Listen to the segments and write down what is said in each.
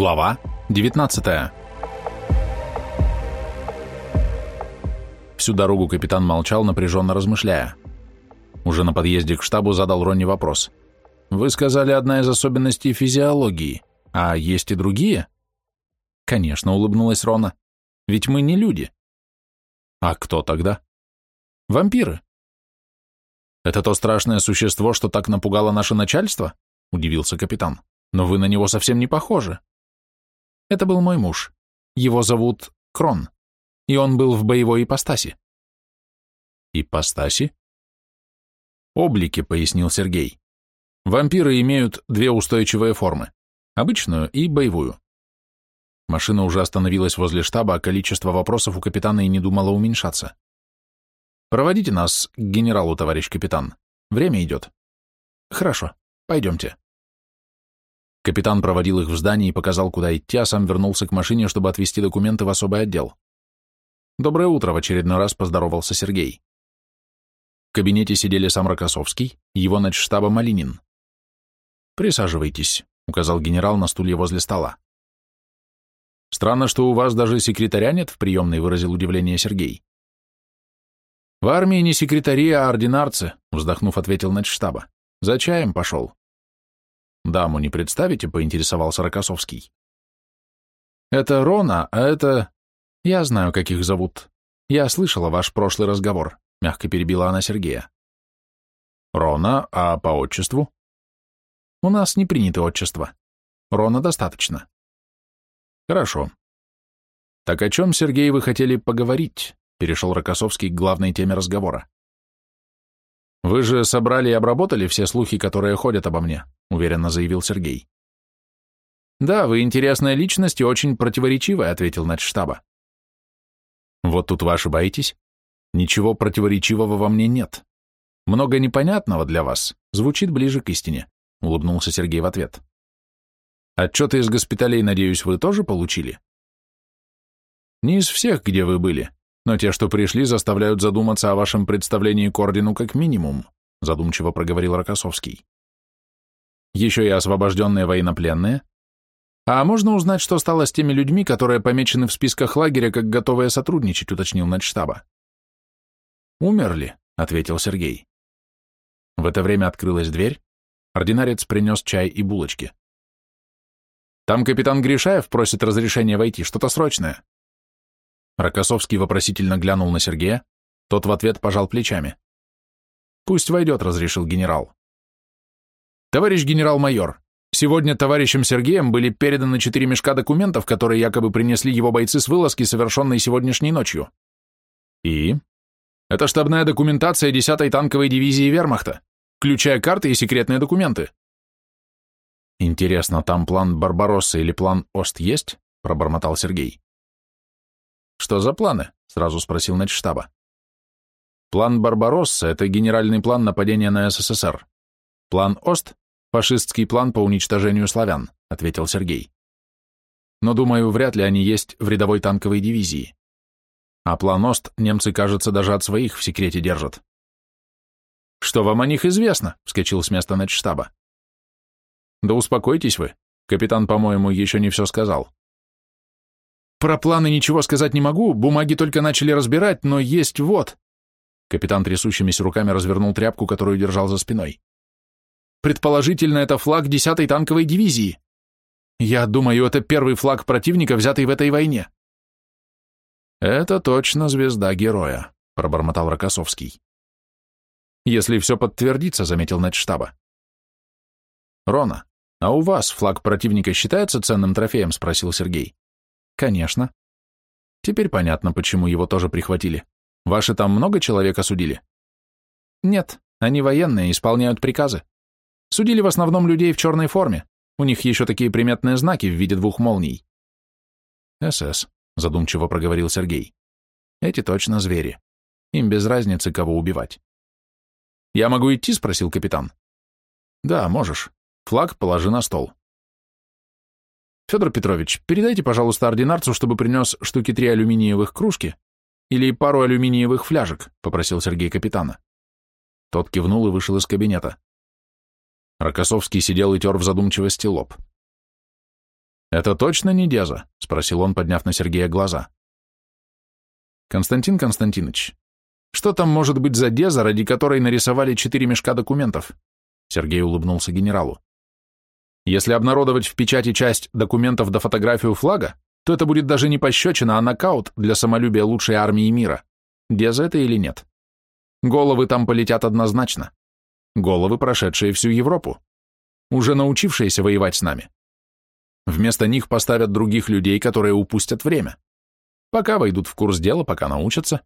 Глава 19 Всю дорогу капитан молчал, напряженно размышляя. Уже на подъезде к штабу задал Ронни вопрос. «Вы сказали, одна из особенностей физиологии. А есть и другие?» «Конечно», — улыбнулась Рона. «Ведь мы не люди». «А кто тогда?» «Вампиры». «Это то страшное существо, что так напугало наше начальство?» — удивился капитан. «Но вы на него совсем не похожи». Это был мой муж. Его зовут Крон, и он был в боевой ипостаси. Ипостаси? Облики, пояснил Сергей. Вампиры имеют две устойчивые формы, обычную и боевую. Машина уже остановилась возле штаба, а количество вопросов у капитана и не думало уменьшаться. «Проводите нас к генералу, товарищ капитан. Время идет». «Хорошо, пойдемте». Капитан проводил их в здание и показал, куда идти, а сам вернулся к машине, чтобы отвезти документы в особый отдел. «Доброе утро», — в очередной раз поздоровался Сергей. В кабинете сидели сам Рокоссовский его начштаба Малинин. «Присаживайтесь», — указал генерал на стулья возле стола. «Странно, что у вас даже секретаря нет в приемной», — выразил удивление Сергей. «В армии не секретари, а ординарцы», — вздохнув, ответил начштаба. «За чаем пошел». «Даму не представите?» — поинтересовался Рокоссовский. «Это Рона, а это...» «Я знаю, как их зовут. Я слышала ваш прошлый разговор», — мягко перебила она Сергея. «Рона, а по отчеству?» «У нас не принято отчество. Рона достаточно». «Хорошо. Так о чем, Сергей, вы хотели поговорить?» — перешел Рокоссовский к главной теме разговора. «Вы же собрали и обработали все слухи, которые ходят обо мне», — уверенно заявил Сергей. «Да, вы интересная личность и очень противоречивая», — ответил начштаба. «Вот тут вы ошибаетесь. Ничего противоречивого во мне нет. Много непонятного для вас, звучит ближе к истине», — улыбнулся Сергей в ответ. «Отчеты из госпиталей, надеюсь, вы тоже получили?» «Не из всех, где вы были но те, что пришли, заставляют задуматься о вашем представлении к ордену как минимум», задумчиво проговорил Рокоссовский. «Еще и освобожденные военнопленные. А можно узнать, что стало с теми людьми, которые помечены в списках лагеря как готовые сотрудничать», уточнил начштаба. «Умерли», — ответил Сергей. В это время открылась дверь, ординарец принес чай и булочки. «Там капитан Гришаев просит разрешения войти, что-то срочное», Рокоссовский вопросительно глянул на Сергея, тот в ответ пожал плечами. «Пусть войдет», — разрешил генерал. «Товарищ генерал-майор, сегодня товарищем Сергеем были переданы четыре мешка документов, которые якобы принесли его бойцы с вылазки, совершенной сегодняшней ночью». «И?» «Это штабная документация 10-й танковой дивизии вермахта, включая карты и секретные документы». «Интересно, там план Барбаросса или план Ост есть?» — пробормотал Сергей. «Что за планы?» — сразу спросил начштаба. «План Барбаросса — это генеральный план нападения на СССР. План Ост — фашистский план по уничтожению славян», — ответил Сергей. «Но, думаю, вряд ли они есть в рядовой танковой дивизии. А план Ост немцы, кажется, даже от своих в секрете держат». «Что вам о них известно?» — вскочил с места начштаба. «Да успокойтесь вы. Капитан, по-моему, еще не все сказал. Про планы ничего сказать не могу, бумаги только начали разбирать, но есть вот. Капитан трясущимися руками развернул тряпку, которую держал за спиной. Предположительно, это флаг 10-й танковой дивизии. Я думаю, это первый флаг противника, взятый в этой войне. Это точно звезда героя, пробормотал Рокоссовский. Если все подтвердится, заметил начштаба. Рона, а у вас флаг противника считается ценным трофеем? спросил Сергей. Конечно. Теперь понятно, почему его тоже прихватили. Ваши там много человек осудили? Нет, они военные, исполняют приказы. Судили в основном людей в черной форме. У них еще такие приметные знаки в виде двух молний. СС, задумчиво проговорил Сергей. Эти точно звери. Им без разницы, кого убивать. «Я могу идти?» — спросил капитан. «Да, можешь. Флаг положи на стол. Федор Петрович, передайте, пожалуйста, ординарцу, чтобы принес штуки три алюминиевых кружки или пару алюминиевых фляжек, попросил Сергей капитана. Тот кивнул и вышел из кабинета. Рокоссовский сидел и тер в задумчивости лоб. «Это точно не Деза?» — спросил он, подняв на Сергея глаза. «Константин Константинович, что там может быть за Деза, ради которой нарисовали четыре мешка документов?» Сергей улыбнулся генералу. «Если обнародовать в печати часть документов до фотографию флага, то это будет даже не пощечина, а нокаут для самолюбия лучшей армии мира. Деза это или нет? Головы там полетят однозначно. Головы, прошедшие всю Европу. Уже научившиеся воевать с нами. Вместо них поставят других людей, которые упустят время. Пока войдут в курс дела, пока научатся.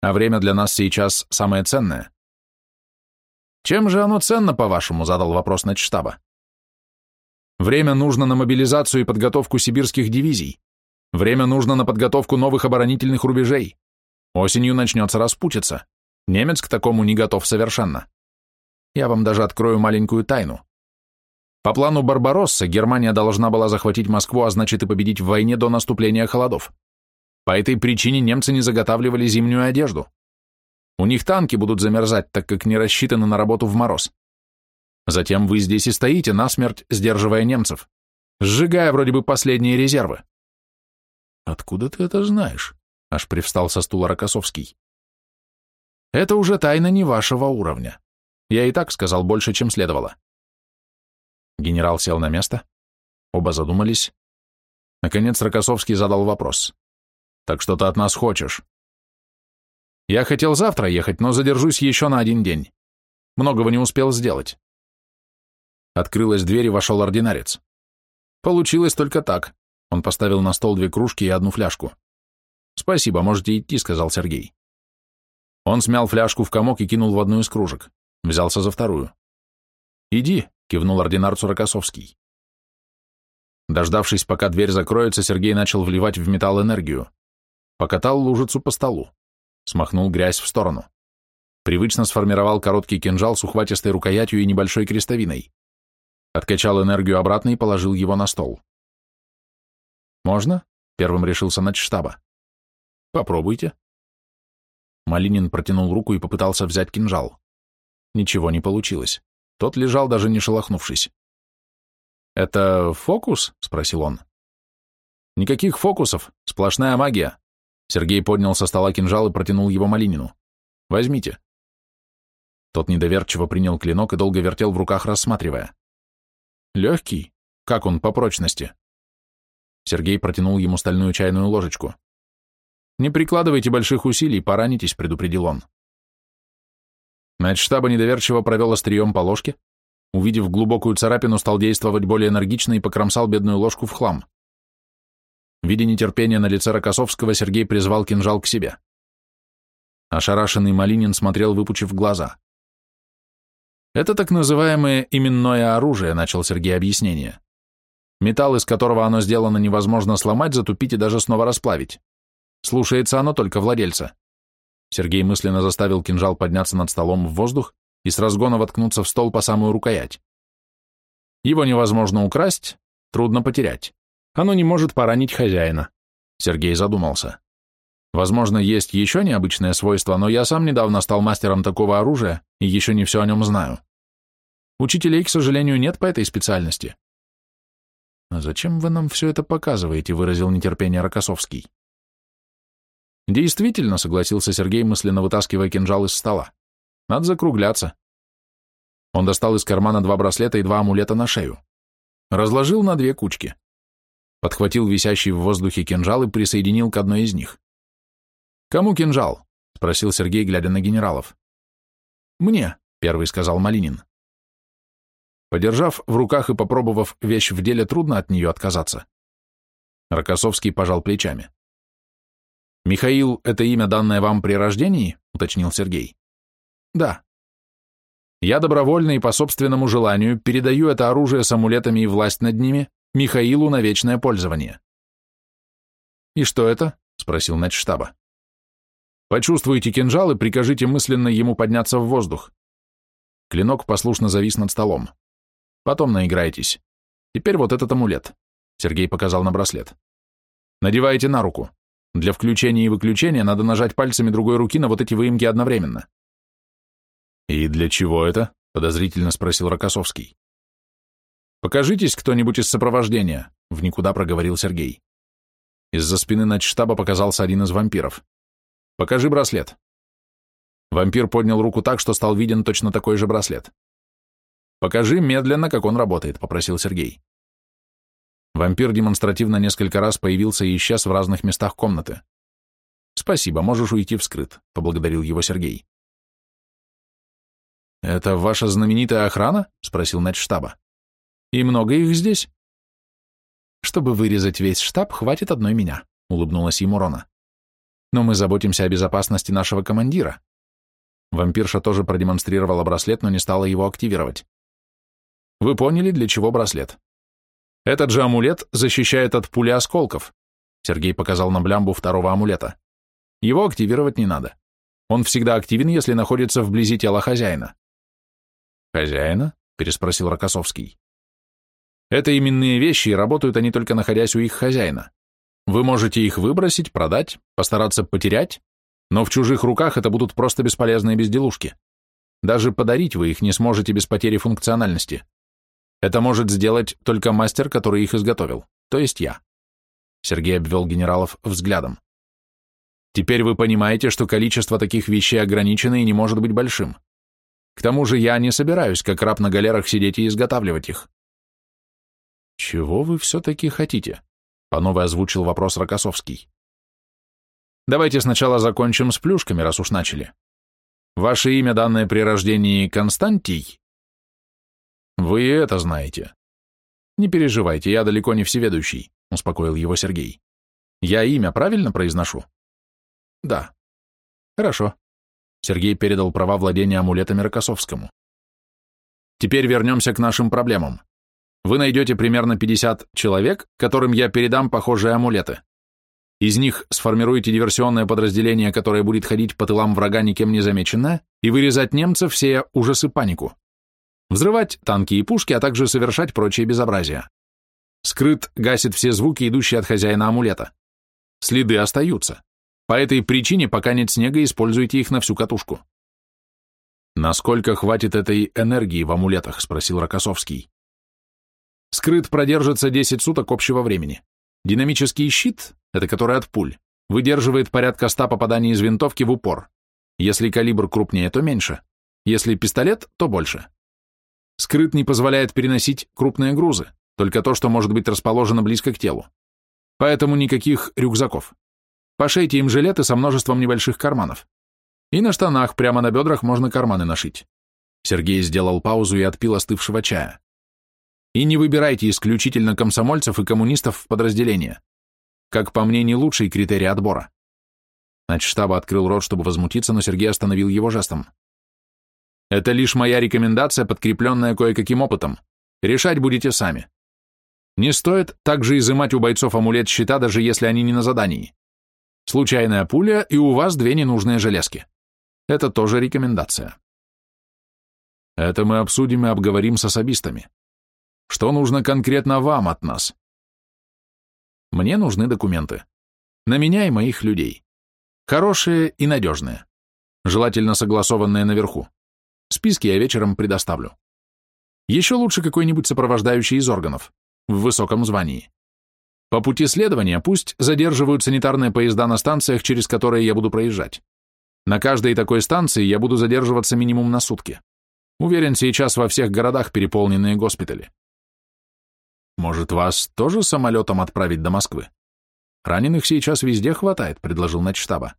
А время для нас сейчас самое ценное. Чем же оно ценно, по-вашему, задал вопрос начштаба. Время нужно на мобилизацию и подготовку сибирских дивизий. Время нужно на подготовку новых оборонительных рубежей. Осенью начнется распутиться. Немец к такому не готов совершенно. Я вам даже открою маленькую тайну. По плану Барбаросса Германия должна была захватить Москву, а значит и победить в войне до наступления холодов. По этой причине немцы не заготавливали зимнюю одежду. У них танки будут замерзать, так как не рассчитаны на работу в мороз. Затем вы здесь и стоите, насмерть сдерживая немцев, сжигая вроде бы последние резервы. Откуда ты это знаешь? Аж привстал со стула Рокоссовский. Это уже тайна не вашего уровня. Я и так сказал больше, чем следовало. Генерал сел на место. Оба задумались. Наконец Рокоссовский задал вопрос. «Так что ты от нас хочешь?» «Я хотел завтра ехать, но задержусь еще на один день. Многого не успел сделать». Открылась дверь и вошел ординарец. Получилось только так. Он поставил на стол две кружки и одну фляжку. «Спасибо, можете идти», — сказал Сергей. Он смял фляжку в комок и кинул в одну из кружек. Взялся за вторую. «Иди», — кивнул ординарцу Рокоссовский. Дождавшись, пока дверь закроется, Сергей начал вливать в металл энергию. Покатал лужицу по столу. Смахнул грязь в сторону. Привычно сформировал короткий кинжал с ухватистой рукоятью и небольшой крестовиной. Откачал энергию обратно и положил его на стол. «Можно?» — первым решился начштаба. «Попробуйте». Малинин протянул руку и попытался взять кинжал. Ничего не получилось. Тот лежал, даже не шелохнувшись. «Это фокус?» — спросил он. «Никаких фокусов, сплошная магия». Сергей поднял со стола кинжал и протянул его Малинину. «Возьмите». Тот недоверчиво принял клинок и долго вертел в руках, рассматривая. «Легкий? Как он по прочности?» Сергей протянул ему стальную чайную ложечку. «Не прикладывайте больших усилий, поранитесь», — предупредил он. Начштаба недоверчиво провел острием по ложке, увидев глубокую царапину, стал действовать более энергично и покромсал бедную ложку в хлам. Видя нетерпение на лице Рокоссовского, Сергей призвал кинжал к себе. Ошарашенный Малинин смотрел, выпучив глаза. «Это так называемое именное оружие», — начал Сергей объяснение. «Металл, из которого оно сделано, невозможно сломать, затупить и даже снова расплавить. Слушается оно только владельца. Сергей мысленно заставил кинжал подняться над столом в воздух и с разгона воткнуться в стол по самую рукоять. Его невозможно украсть, трудно потерять. Оно не может поранить хозяина. Сергей задумался. Возможно, есть еще необычное свойство, но я сам недавно стал мастером такого оружия и еще не все о нем знаю. Учителей, к сожалению, нет по этой специальности. «А зачем вы нам все это показываете?» — выразил нетерпение Рокоссовский. Действительно, согласился Сергей, мысленно вытаскивая кинжал из стола. Надо закругляться. Он достал из кармана два браслета и два амулета на шею. Разложил на две кучки. Подхватил висящий в воздухе кинжал и присоединил к одной из них. «Кому кинжал?» — спросил Сергей, глядя на генералов. «Мне», — первый сказал Малинин. Подержав в руках и попробовав вещь в деле, трудно от нее отказаться. Рокоссовский пожал плечами. «Михаил — это имя, данное вам при рождении?» — уточнил Сергей. «Да». «Я добровольно и по собственному желанию передаю это оружие с амулетами и власть над ними Михаилу на вечное пользование». «И что это?» — спросил начштаба. «Почувствуйте кинжал и прикажите мысленно ему подняться в воздух». Клинок послушно завис над столом. «Потом наиграйтесь. Теперь вот этот амулет», — Сергей показал на браслет. «Надевайте на руку. Для включения и выключения надо нажать пальцами другой руки на вот эти выемки одновременно. «И для чего это?» — подозрительно спросил Рокоссовский. «Покажитесь кто-нибудь из сопровождения», — в никуда проговорил Сергей. Из-за спины начштаба показался один из вампиров. «Покажи браслет». Вампир поднял руку так, что стал виден точно такой же браслет. «Покажи медленно, как он работает», — попросил Сергей. Вампир демонстративно несколько раз появился и исчез в разных местах комнаты. «Спасибо, можешь уйти вскрыт», — поблагодарил его Сергей. «Это ваша знаменитая охрана?» — спросил начштаба. «И много их здесь?» «Чтобы вырезать весь штаб, хватит одной меня», — улыбнулась ему Рона. «Но мы заботимся о безопасности нашего командира». Вампирша тоже продемонстрировала браслет, но не стала его активировать. «Вы поняли, для чего браслет?» Этот же амулет защищает от пули осколков. Сергей показал на блямбу второго амулета. Его активировать не надо. Он всегда активен, если находится вблизи тела хозяина. «Хозяина?» — переспросил Рокоссовский. «Это именные вещи, и работают они только находясь у их хозяина. Вы можете их выбросить, продать, постараться потерять, но в чужих руках это будут просто бесполезные безделушки. Даже подарить вы их не сможете без потери функциональности. Это может сделать только мастер, который их изготовил, то есть я. Сергей обвел генералов взглядом. Теперь вы понимаете, что количество таких вещей ограничено и не может быть большим. К тому же я не собираюсь, как раб на галерах, сидеть и изготавливать их. Чего вы все-таки хотите? По-новой озвучил вопрос Рокоссовский. Давайте сначала закончим с плюшками, раз уж начали. Ваше имя, данное при рождении, Константий? Вы это знаете. Не переживайте, я далеко не всеведущий, успокоил его Сергей. Я имя правильно произношу? Да. Хорошо. Сергей передал права владения амулетами Рокоссовскому. Теперь вернемся к нашим проблемам. Вы найдете примерно 50 человек, которым я передам похожие амулеты. Из них сформируете диверсионное подразделение, которое будет ходить по тылам врага никем не замеченное, и вырезать немцев, сея ужас и панику взрывать танки и пушки, а также совершать прочие безобразия. Скрыт гасит все звуки, идущие от хозяина амулета. Следы остаются. По этой причине, пока нет снега, используйте их на всю катушку. «Насколько хватит этой энергии в амулетах?» – спросил Рокоссовский. Скрыт продержится 10 суток общего времени. Динамический щит, это который от пуль, выдерживает порядка 100 попаданий из винтовки в упор. Если калибр крупнее, то меньше. Если пистолет, то больше. Скрыт не позволяет переносить крупные грузы, только то, что может быть расположено близко к телу. Поэтому никаких рюкзаков. Пошейте им жилеты со множеством небольших карманов. И на штанах прямо на бедрах можно карманы нашить. Сергей сделал паузу и отпил остывшего чая. И не выбирайте исключительно комсомольцев и коммунистов в подразделение. Как по мне, не лучший критерий отбора. Начштаба открыл рот, чтобы возмутиться, но Сергей остановил его жестом. Это лишь моя рекомендация, подкрепленная кое-каким опытом. Решать будете сами. Не стоит также изымать у бойцов амулет щита, даже если они не на задании. Случайная пуля, и у вас две ненужные железки. Это тоже рекомендация. Это мы обсудим и обговорим с особистами. Что нужно конкретно вам от нас? Мне нужны документы. На меня и моих людей. Хорошие и надежные. Желательно согласованные наверху. Списки я вечером предоставлю. Еще лучше какой-нибудь сопровождающий из органов, в высоком звании. По пути следования пусть задерживают санитарные поезда на станциях, через которые я буду проезжать. На каждой такой станции я буду задерживаться минимум на сутки. Уверен, сейчас во всех городах переполненные госпитали. Может, вас тоже самолетом отправить до Москвы? Раненых сейчас везде хватает, предложил начштаба.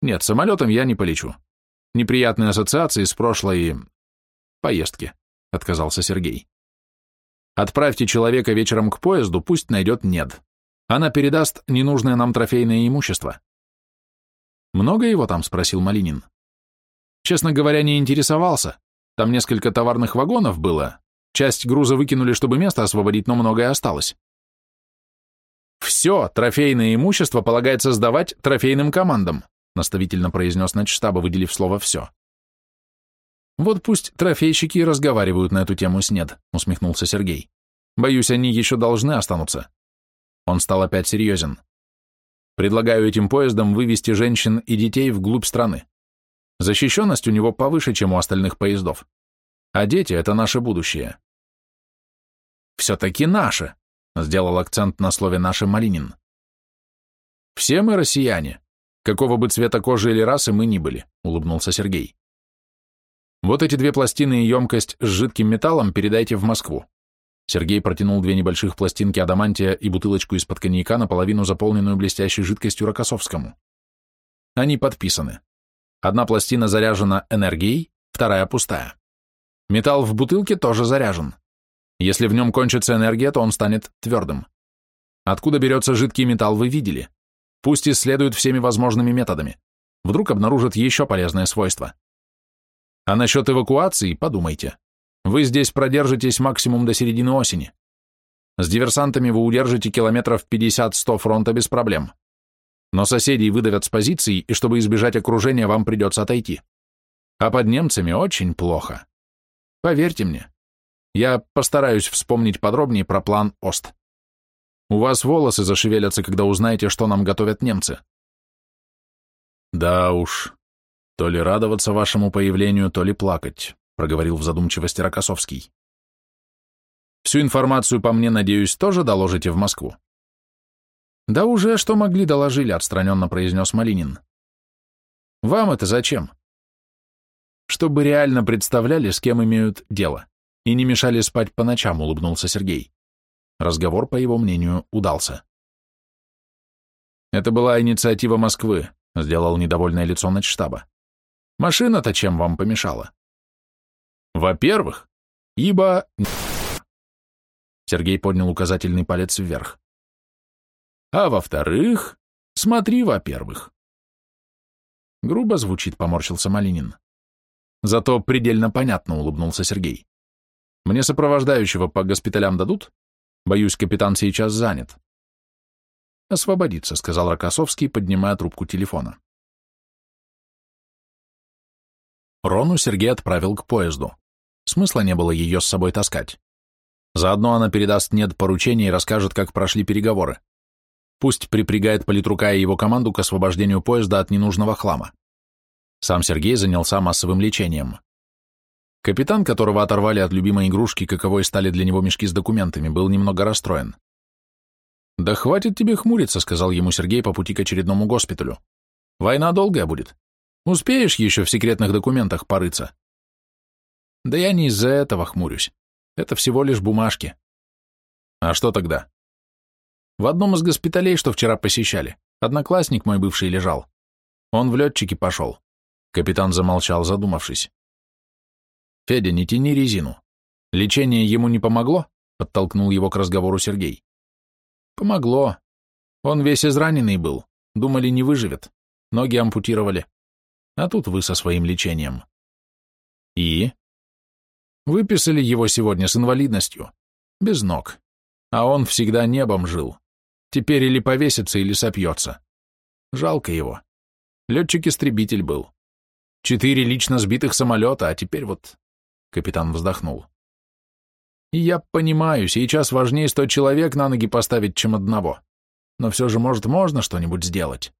Нет, самолетом я не полечу. Неприятные ассоциации с прошлой... поездки, отказался Сергей. Отправьте человека вечером к поезду, пусть найдет нет. Она передаст ненужное нам трофейное имущество. Много его там? спросил Малинин. Честно говоря, не интересовался. Там несколько товарных вагонов было. Часть груза выкинули, чтобы место освободить, но многое осталось. Все трофейное имущество полагается сдавать трофейным командам, наставительно произнес начштаба, выделив слово «все». «Вот пусть трофейщики разговаривают на эту тему с нет», — усмехнулся Сергей. «Боюсь, они еще должны останутся». Он стал опять серьезен. «Предлагаю этим поездом вывести женщин и детей вглубь страны. Защищенность у него повыше, чем у остальных поездов. А дети — это наше будущее». «Все-таки наше», — Сделал акцент на слове «наши» Малинин. Все мы россияне, какого бы цвета кожи или расы мы ни были, улыбнулся Сергей. Вот эти две пластины и емкость с жидким металлом передайте в Москву. Сергей протянул две небольших пластинки адамантия и бутылочку из-под коньяка, наполовину заполненную блестящей жидкостью Рокоссовскому. Они подписаны. Одна пластина заряжена энергией, вторая пустая. Металл в бутылке тоже заряжен. Если в нем кончится энергия, то он станет твердым. Откуда берется жидкий металл, вы видели. Пусть исследуют всеми возможными методами. Вдруг обнаружат еще полезное свойство. А насчет эвакуации подумайте. Вы здесь продержитесь максимум до середины осени. С диверсантами вы удержите километров 50-100 фронта без проблем. Но соседей выдавят с позиций, и чтобы избежать окружения, вам придется отойти. А под немцами очень плохо. Поверьте мне. Я постараюсь вспомнить подробнее про план ОСТ. У вас волосы зашевелятся, когда узнаете, что нам готовят немцы. Да уж, то ли радоваться вашему появлению, то ли плакать проговорил в задумчивости Рокоссовский. Всю информацию по мне, надеюсь, тоже доложите в Москву? Да уже что могли доложили, отстраненно произнес Малинин. Вам это зачем? Чтобы реально представляли, с кем имеют дело, и не мешали спать по ночам, улыбнулся Сергей. Разговор, по его мнению, удался. Это была инициатива Москвы, сделал недовольное лицо начштаба. Машина-то чем вам помешала? Во-первых, ибо... Сергей поднял указательный палец вверх. А во-вторых, смотри, во-первых. Грубо звучит, поморщился Малинин. Зато предельно понятно, улыбнулся Сергей. Мне сопровождающего по госпиталям дадут? Боюсь, капитан сейчас занят. Освободиться, сказал Рокоссовский, поднимая трубку телефона. Рону Сергей отправил к поезду. Смысла не было ее с собой таскать. Заодно она передаст нет поручений и расскажет, как прошли переговоры. Пусть припрягает политрука и его команду к освобождению поезда от ненужного хлама. Сам Сергей занялся массовым лечением. Капитан, которого оторвали от любимой игрушки, каковой стали для него мешки с документами, был немного расстроен. «Да хватит тебе хмуриться», — сказал ему Сергей по пути к очередному госпиталю. «Война долгая будет. Успеешь еще в секретных документах порыться?» Да я не из-за этого хмурюсь. Это всего лишь бумажки. А что тогда? В одном из госпиталей, что вчера посещали, одноклассник мой бывший лежал. Он в летчики пошел. Капитан замолчал, задумавшись. Федя, не тяни резину. Лечение ему не помогло? Подтолкнул его к разговору Сергей. Помогло. Он весь израненный был. Думали, не выживет. Ноги ампутировали. А тут вы со своим лечением. И? Выписали его сегодня с инвалидностью. Без ног. А он всегда небом жил. Теперь или повесится, или сопьется. Жалко его. Летчик-истребитель был. Четыре лично сбитых самолета, а теперь вот... Капитан вздохнул. Я понимаю, сейчас важнее сто человек на ноги поставить, чем одного. Но все же, может, можно что-нибудь сделать.